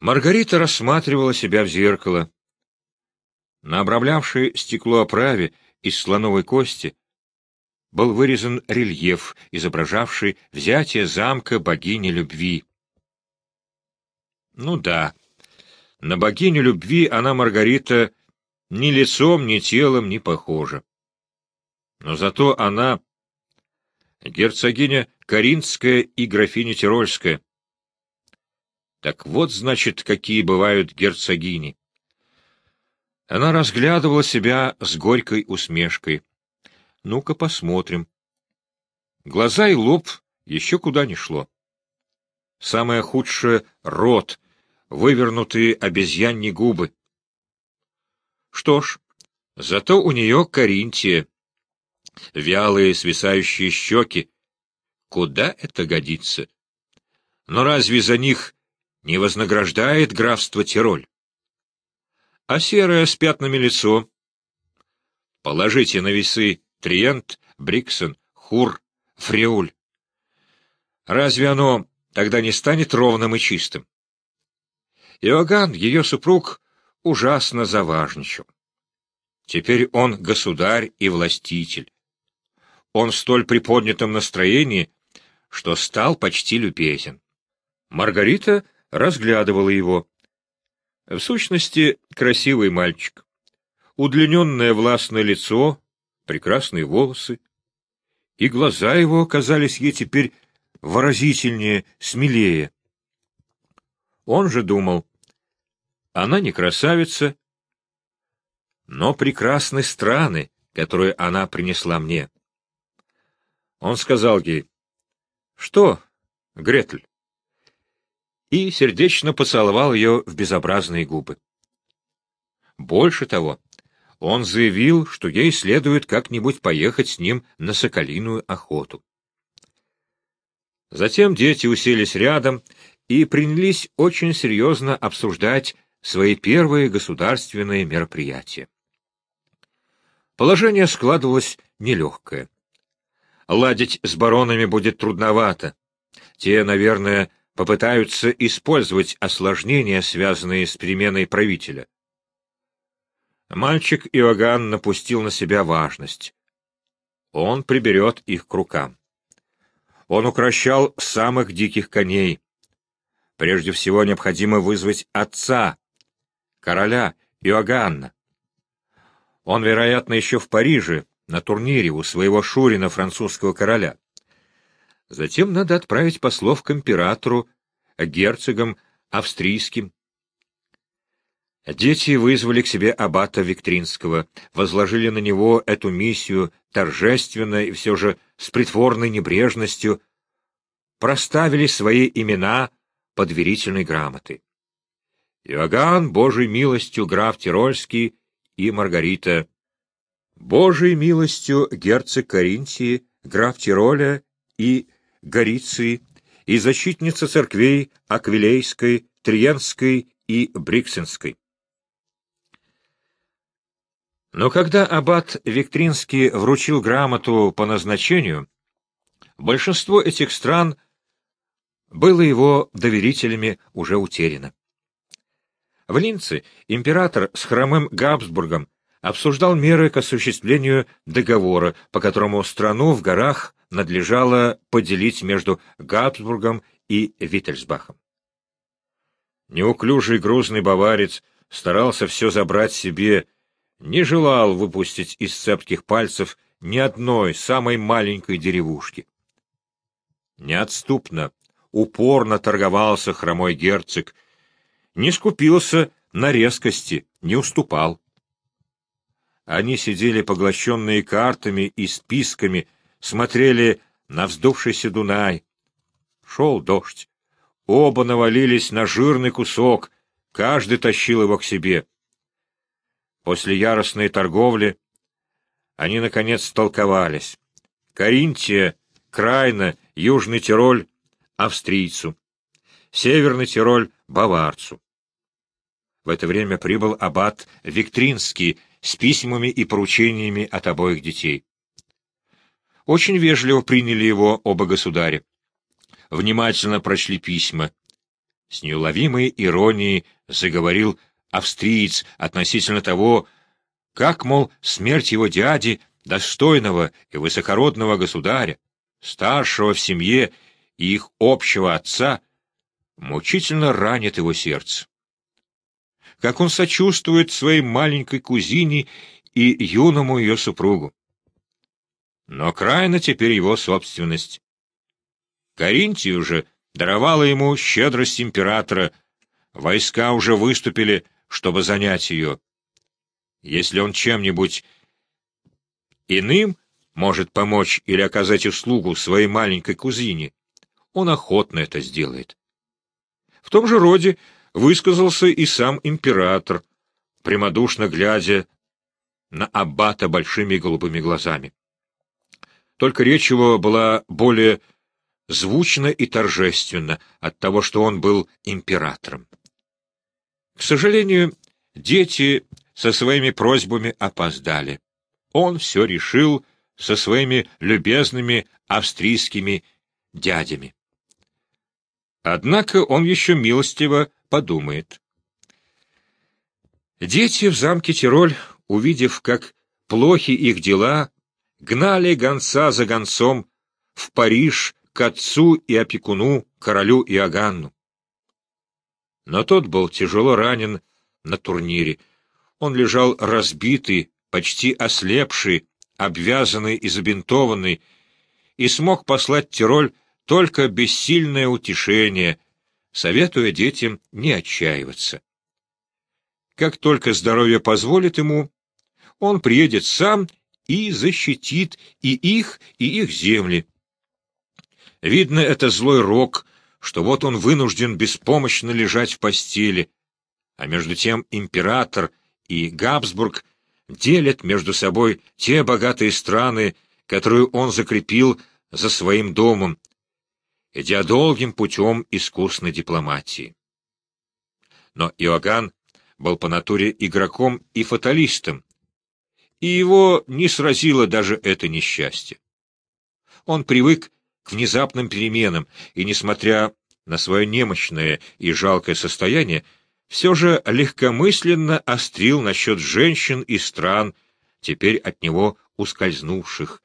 Маргарита рассматривала себя в зеркало. На обрамлявшей стекло оправе из слоновой кости был вырезан рельеф, изображавший взятие замка богини любви. Ну да, на богиню любви она, Маргарита, ни лицом, ни телом не похожа. Но зато она герцогиня Каринская и графиня Тирольская. Так вот, значит, какие бывают герцогини. Она разглядывала себя с горькой усмешкой. Ну-ка посмотрим. Глаза и лоб еще куда ни шло. Самое худшее — рот, вывернутые обезьяньи губы. Что ж, зато у нее Каринтия. Вялые свисающие щеки. Куда это годится? Но разве за них не вознаграждает графство Тироль? А серое с пятнами лицо? Положите на весы Триент, Бриксон, Хур, Фреуль. Разве оно тогда не станет ровным и чистым? Иоганн, ее супруг, ужасно заважничал. Теперь он государь и властитель. Он в столь приподнятом настроении, что стал почти любезен. Маргарита разглядывала его. В сущности, красивый мальчик. Удлиненное властное лицо, прекрасные волосы. И глаза его казались ей теперь выразительнее, смелее. Он же думал, она не красавица, но прекрасны страны, которые она принесла мне. Он сказал ей, «Что, Гретель?» И сердечно поцеловал ее в безобразные губы. Больше того, он заявил, что ей следует как-нибудь поехать с ним на соколиную охоту. Затем дети уселись рядом и принялись очень серьезно обсуждать свои первые государственные мероприятия. Положение складывалось нелегкое. Ладить с баронами будет трудновато. Те, наверное, попытаются использовать осложнения, связанные с переменой правителя. Мальчик Иоганн напустил на себя важность. Он приберет их к рукам. Он укращал самых диких коней, Прежде всего необходимо вызвать отца, короля Иоганна. Он, вероятно, еще в Париже, на турнире у своего Шурина, французского короля. Затем надо отправить послов к императору, герцогам австрийским. Дети вызвали к себе аббата Виктринского, возложили на него эту миссию торжественно и все же с притворной небрежностью, проставили свои имена под верительной грамотой. Иоганн, Божьей милостью, граф Тирольский и Маргарита. Божьей милостью герцог Каринтии, граф Тироля и Гориции, и защитница церквей Аквилейской, Триенской и Бриксенской. Но когда аббат Виктринский вручил грамоту по назначению, большинство этих стран было его доверителями уже утеряно. В Линце император с хромым Габсбургом обсуждал меры к осуществлению договора, по которому страну в горах надлежало поделить между Габсбургом и Виттельсбахом. Неуклюжий грузный баварец старался все забрать себе, не желал выпустить из цепких пальцев ни одной самой маленькой деревушки. Неотступно упорно торговался хромой герцог, не скупился на резкости, не уступал. Они сидели поглощенные картами и списками, смотрели на вздувшийся Дунай. Шел дождь. Оба навалились на жирный кусок, каждый тащил его к себе. После яростной торговли они, наконец, столковались. Каринтия, Крайна, Южный Тироль австрийцу, Северный Тироль — баварцу. В это время прибыл аббат Виктринский с письмами и поручениями от обоих детей. Очень вежливо приняли его оба государя. Внимательно прочли письма. С неуловимой иронией заговорил австриец относительно того, как, мол, смерть его дяди, достойного и высокородного государя, старшего в семье и их общего отца, мучительно ранит его сердце. Как он сочувствует своей маленькой кузине и юному ее супругу. Но Крайна теперь его собственность. Каринтию же даровала ему щедрость императора, войска уже выступили, чтобы занять ее. Если он чем-нибудь иным может помочь или оказать услугу своей маленькой кузине, он охотно это сделает. В том же роде высказался и сам император, прямодушно глядя на аббата большими голубыми глазами. Только речь его была более звучно и торжественно от того, что он был императором. К сожалению, дети со своими просьбами опоздали. Он все решил со своими любезными австрийскими дядями. Однако он еще милостиво подумает. Дети в замке Тироль, увидев, как плохи их дела, гнали гонца за гонцом в Париж к отцу и опекуну, королю Иоганну. Но тот был тяжело ранен на турнире. Он лежал разбитый, почти ослепший, обвязанный и забинтованный, и смог послать Тироль только бессильное утешение, советуя детям не отчаиваться. Как только здоровье позволит ему, он приедет сам и защитит и их, и их земли. Видно, это злой рок, что вот он вынужден беспомощно лежать в постели, а между тем император и Габсбург делят между собой те богатые страны, которые он закрепил за своим домом, идя долгим путем искусной дипломатии. Но Иоганн был по натуре игроком и фаталистом, и его не сразило даже это несчастье. Он привык к внезапным переменам, и, несмотря на свое немощное и жалкое состояние, все же легкомысленно острил насчет женщин и стран, теперь от него ускользнувших,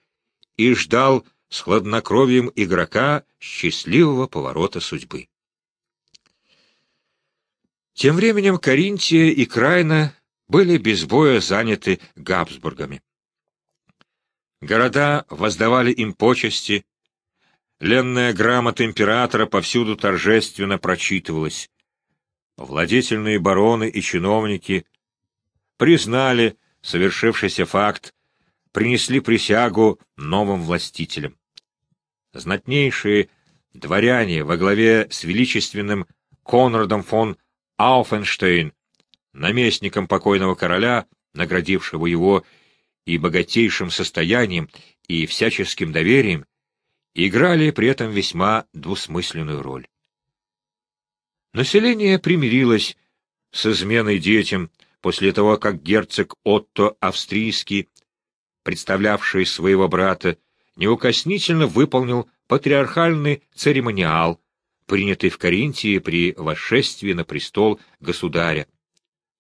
и ждал с хладнокровием игрока счастливого поворота судьбы. Тем временем Каринтия и Крайна были без боя заняты Габсбургами. Города воздавали им почести, ленная грамота императора повсюду торжественно прочитывалась. Владетельные бароны и чиновники признали совершившийся факт, принесли присягу новым властителям. Знатнейшие дворяне во главе с величественным Конрадом фон Ауфенштейн, наместником покойного короля, наградившего его и богатейшим состоянием, и всяческим доверием, играли при этом весьма двусмысленную роль. Население примирилось с изменой детям после того, как герцог Отто Австрийский, представлявший своего брата, неукоснительно выполнил патриархальный церемониал, принятый в Каринтии при восшествии на престол государя.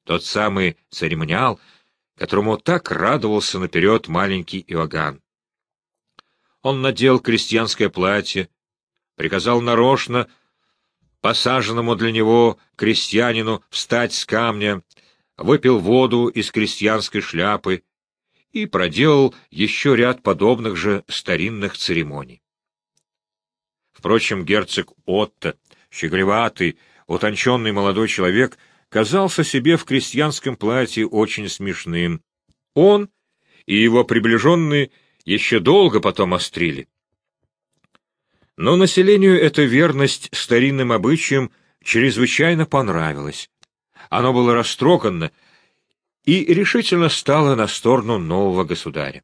Тот самый церемониал, которому так радовался наперед маленький Иоганн. Он надел крестьянское платье, приказал нарочно посаженному для него крестьянину встать с камня, выпил воду из крестьянской шляпы и проделал еще ряд подобных же старинных церемоний. Впрочем, герцог Отто, щеголеватый, утонченный молодой человек, казался себе в крестьянском платье очень смешным. Он и его приближенные еще долго потом острили. Но населению эта верность старинным обычаям чрезвычайно понравилась. Оно было растрогано и решительно стало на сторону нового государя.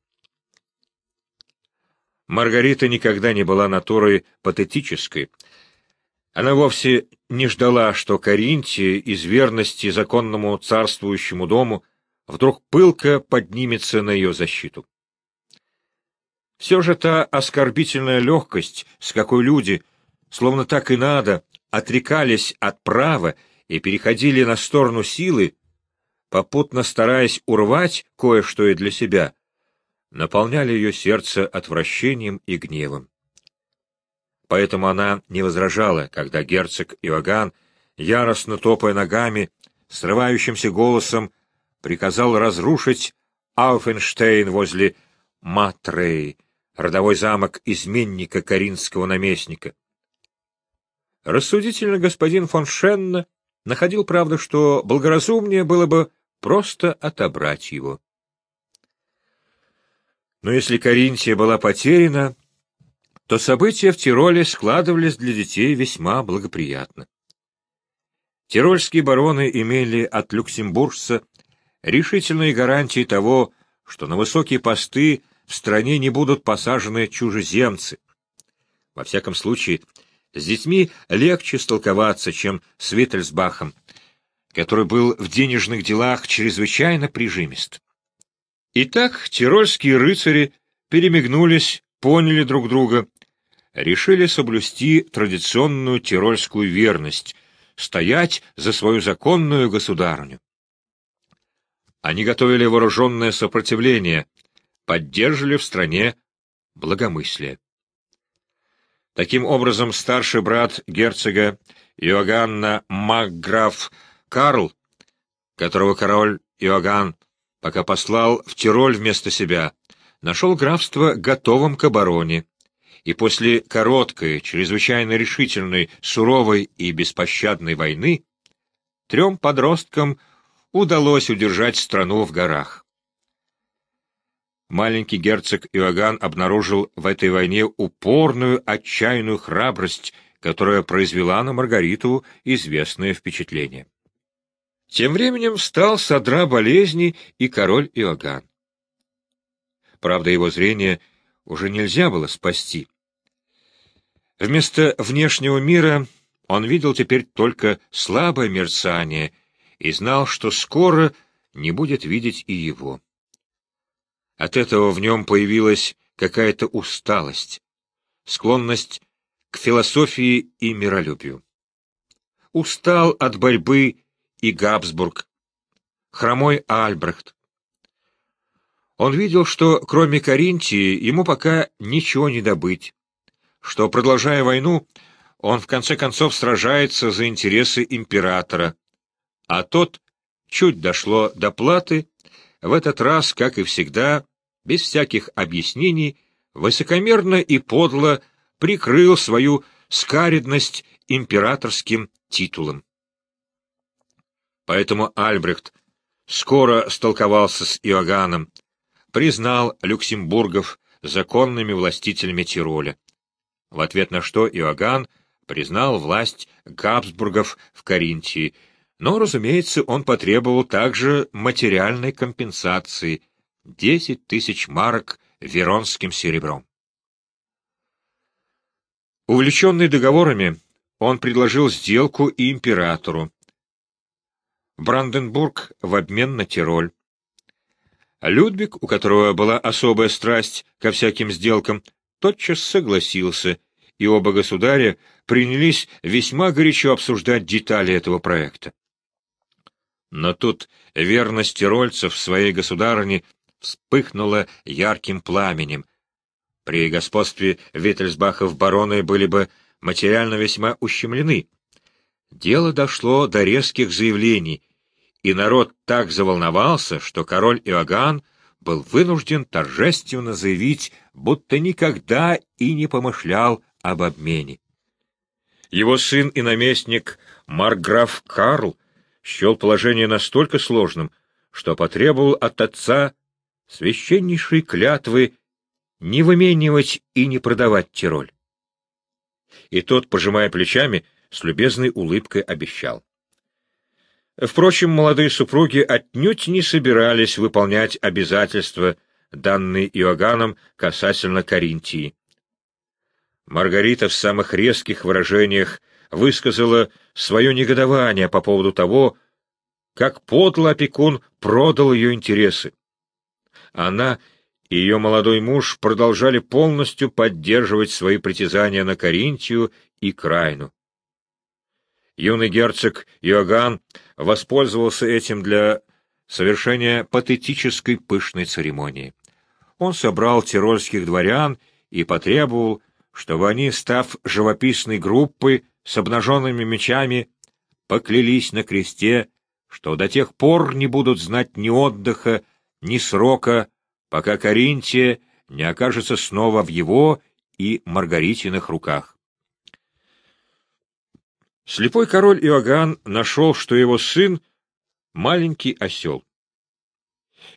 Маргарита никогда не была натурой патетической. Она вовсе не ждала, что Каринтия из верности законному царствующему дому вдруг пылко поднимется на ее защиту. Все же та оскорбительная легкость, с какой люди, словно так и надо, отрекались от права и переходили на сторону силы, попутно стараясь урвать кое-что и для себя, наполняли ее сердце отвращением и гневом. Поэтому она не возражала, когда герцог Иоганн, яростно топая ногами, срывающимся голосом, приказал разрушить Ауфенштейн возле Матрей, родовой замок изменника каринского наместника. Рассудительно господин фон Шенна находил, правда, что благоразумнее было бы просто отобрать его. Но если Каринтия была потеряна, то события в Тироле складывались для детей весьма благоприятно. Тирольские бароны имели от люксембуржца решительные гарантии того, что на высокие посты в стране не будут посажены чужеземцы. Во всяком случае, с детьми легче столковаться, чем с Виттельсбахом, который был в денежных делах чрезвычайно прижимист. Итак, тирольские рыцари перемигнулись, поняли друг друга, решили соблюсти традиционную тирольскую верность, стоять за свою законную государыню. Они готовили вооруженное сопротивление, поддерживали в стране благомыслие. Таким образом, старший брат герцога Иоганна Макграф Карл, которого король Иоганн пока послал в Тироль вместо себя, нашел графство готовым к обороне, и после короткой, чрезвычайно решительной, суровой и беспощадной войны трем подросткам удалось удержать страну в горах. Маленький герцог Иоганн обнаружил в этой войне упорную, отчаянную храбрость, которая произвела на Маргариту известное впечатление. Тем временем стал содра болезни и король Иоганн. Правда, его зрение уже нельзя было спасти. Вместо внешнего мира он видел теперь только слабое мерцание и знал, что скоро не будет видеть и его. От этого в нем появилась какая-то усталость, склонность к философии и миролюбию. Устал от борьбы и Габсбург, хромой Альбрехт. Он видел, что кроме Каринтии ему пока ничего не добыть, что, продолжая войну, он в конце концов сражается за интересы императора, а тот, чуть дошло до платы, в этот раз, как и всегда, без всяких объяснений, высокомерно и подло прикрыл свою скаридность императорским титулом. Поэтому Альбрехт скоро столковался с Иоганном, признал люксембургов законными властителями Тироля. В ответ на что Иоганн признал власть Габсбургов в Каринтии, но, разумеется, он потребовал также материальной компенсации — десять тысяч марок веронским серебром. Увлеченный договорами, он предложил сделку и императору, Бранденбург в обмен на Тироль. Людвиг, у которого была особая страсть ко всяким сделкам, тотчас согласился, и оба государя принялись весьма горячо обсуждать детали этого проекта. Но тут верность тирольцев своей государыне вспыхнула ярким пламенем. При господстве Виттельсбахов бароны были бы материально весьма ущемлены. Дело дошло до резких заявлений, и народ так заволновался, что король Иоганн был вынужден торжественно заявить, будто никогда и не помышлял об обмене. Его сын и наместник Марграф Карл счел положение настолько сложным, что потребовал от отца священнейшей клятвы не выменивать и не продавать Тироль. И тот, пожимая плечами, с любезной улыбкой обещал. Впрочем, молодые супруги отнюдь не собирались выполнять обязательства, данные Иоганном касательно Каринтии. Маргарита в самых резких выражениях высказала свое негодование по поводу того, как подло опекун продал ее интересы. Она и ее молодой муж продолжали полностью поддерживать свои притязания на Каринтию и Крайну. Юный герцог Иоганн воспользовался этим для совершения патетической пышной церемонии. Он собрал тирольских дворян и потребовал, чтобы они, став живописной группой с обнаженными мечами, поклялись на кресте, что до тех пор не будут знать ни отдыха, ни срока, пока Каринтия не окажется снова в его и Маргаритиных руках. Слепой король Иоганн нашел, что его сын — маленький осел.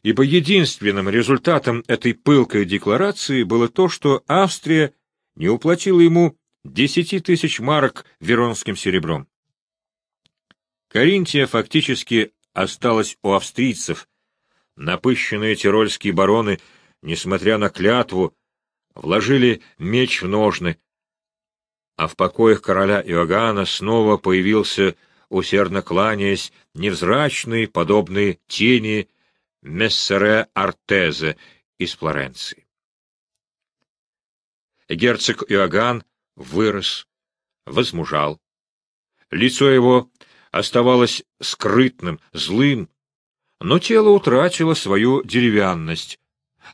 Ибо единственным результатом этой пылкой декларации было то, что Австрия не уплатила ему десяти тысяч марок веронским серебром. Каринтия фактически осталась у австрийцев. Напыщенные тирольские бароны, несмотря на клятву, вложили меч в ножны, а в покоях короля Иоганна снова появился, усердно кланяясь, невзрачный, подобный тени Мессере Артезе из Флоренции. Герцог Иоганн вырос, возмужал. Лицо его оставалось скрытным, злым, но тело утратило свою деревянность.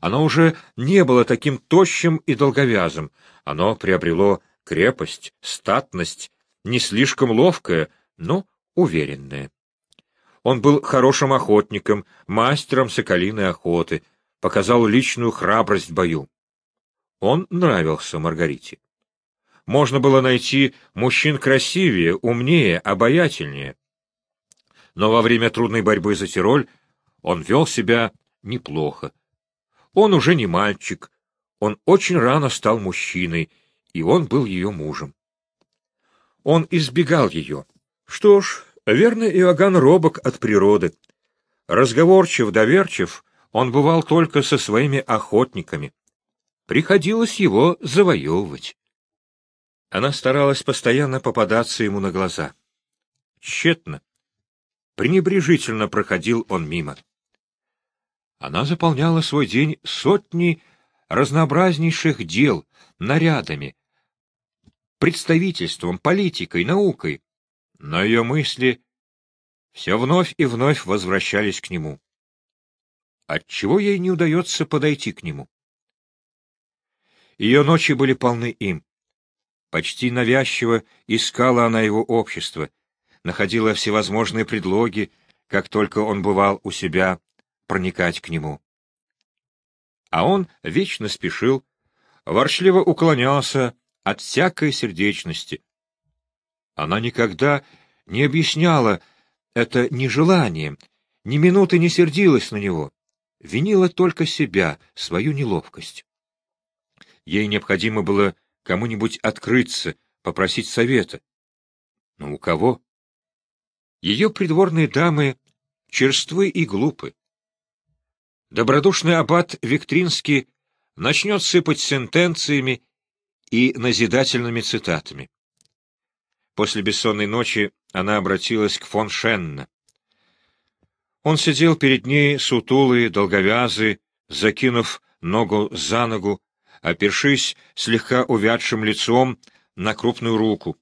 Оно уже не было таким тощим и долговязым, оно приобрело крепость, статность, не слишком ловкая, но уверенная. Он был хорошим охотником, мастером соколиной охоты, показал личную храбрость в бою. Он нравился Маргарите. Можно было найти мужчин красивее, умнее, обаятельнее. Но во время трудной борьбы за Тироль он вел себя неплохо. Он уже не мальчик, он очень рано стал мужчиной, и он был ее мужем. Он избегал ее. Что ж, верно, Иоганн робок от природы. Разговорчив, доверчив, он бывал только со своими охотниками. Приходилось его завоевывать. Она старалась постоянно попадаться ему на глаза. Тщетно. Пренебрежительно проходил он мимо. Она заполняла свой день сотни разнообразнейших дел, нарядами, представительством, политикой, наукой, но ее мысли все вновь и вновь возвращались к нему. Отчего ей не удается подойти к нему? Ее ночи были полны им. Почти навязчиво искала она его общество, находила всевозможные предлоги, как только он бывал у себя, проникать к нему. А он вечно спешил, ворчливо уклонялся от всякой сердечности. Она никогда не объясняла это нежеланием, ни минуты не сердилась на него, винила только себя, свою неловкость. Ей необходимо было кому-нибудь открыться, попросить совета. Но у кого? Ее придворные дамы черствы и глупы. Добродушный аббат Виктринский начнет сыпать сентенциями и назидательными цитатами. После бессонной ночи она обратилась к фон Шенна. Он сидел перед ней, сутулый, долговязый, закинув ногу за ногу, опершись слегка увядшим лицом на крупную руку.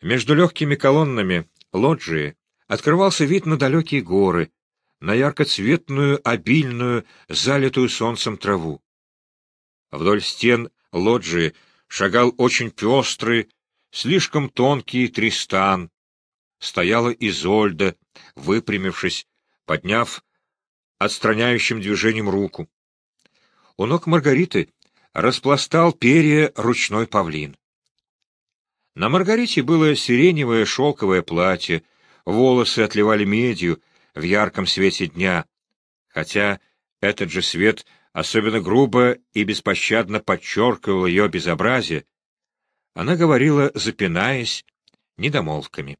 Между легкими колоннами лоджии открывался вид на далекие горы, на яркоцветную, обильную, залитую солнцем траву. Вдоль стен лоджии шагал очень пестрый, слишком тонкий Тристан. Стояла Изольда, выпрямившись, подняв отстраняющим движением руку. У ног Маргариты распластал перья ручной павлин. На Маргарите было сиреневое шелковое платье, волосы отливали медью в ярком свете дня, хотя этот же свет — особенно грубо и беспощадно подчеркивал ее безобразие, она говорила, запинаясь, недомолвками.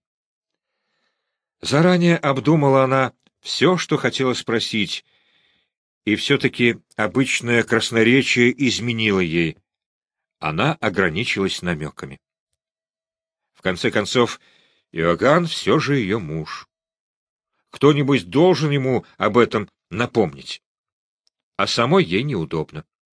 Заранее обдумала она все, что хотела спросить, и все-таки обычное красноречие изменило ей. Она ограничилась намеками. В конце концов, Иоганн все же ее муж. Кто-нибудь должен ему об этом напомнить а самой ей неудобно.